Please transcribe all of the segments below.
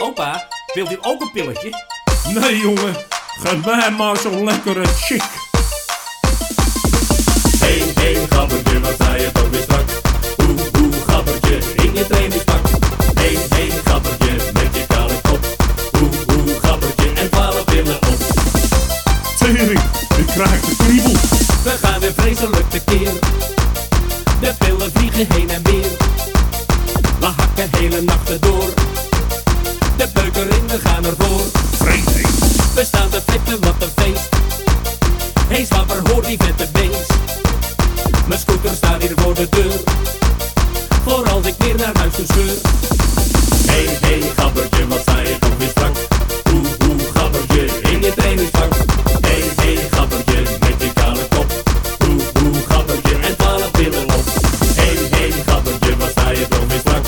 Opa, wilt u ook een pilletje? Nee jongen, geef mij maar zo'n lekkere chick. Hey, hey, gabbertje, wat sta je toch weer strak? Oeh, oeh, gabbertje, in je trainingspak. Hey, hey, gabbertje, met je kale kop. Oeh, oeh, gabbertje, en twaalf pillen op. Tering, ik krijg de kriebel. We gaan weer vreselijk tekeer. De pillen vliegen heen en weer. sta weer voor de deur. Voor als ik weer naar huis toe scheur. Hey, hey, gabbertje, wat sta je toch weer strak? Hoe, hoe, gabbertje, in je trainingspak. Hey, hey, gabbertje, met je kale kop. Hoe, hoe, gabbertje, en twaalf pillen op. Hey, hey, gabbertje, wat sta je toch weer strak?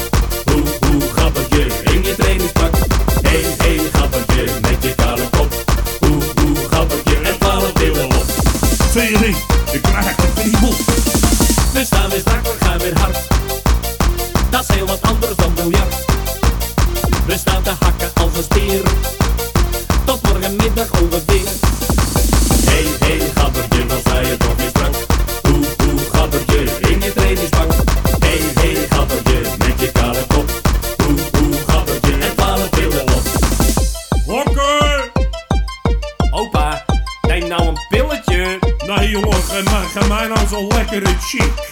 Hoe, hoe, gabbertje, in je trainingspak. Hey, hey, gabbertje, met je kale kop. Hoe, hoe, gabbertje, en twaalf pillen op. 2, 3. Wat anders dan biljart. We staan te hakken als een stier. Tot morgenmiddag ongeveer. Hey, hey, gabbertje, wat sta je toch weer strak? Oeh, oeh, gabbertje, in je trainingspak. Hey, hey, gabbertje, met je kale kop. Oeh, oeh, gabbertje, en twaalf pillen op. Wakker! Opa, neem nou een pilletje. Nee jongen, geef mij, geef mij nou zo'n lekkere chick.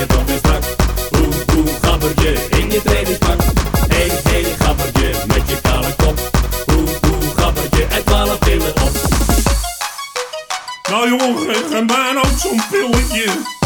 Oeh, oeh, gabbertje, in je trainingspak. Hey, hey, gabbertje, met je kale kop. Oeh, oeh, gabbertje, en twaalf pillen op. Nou jongen, geef mij nou zo'n pilletje.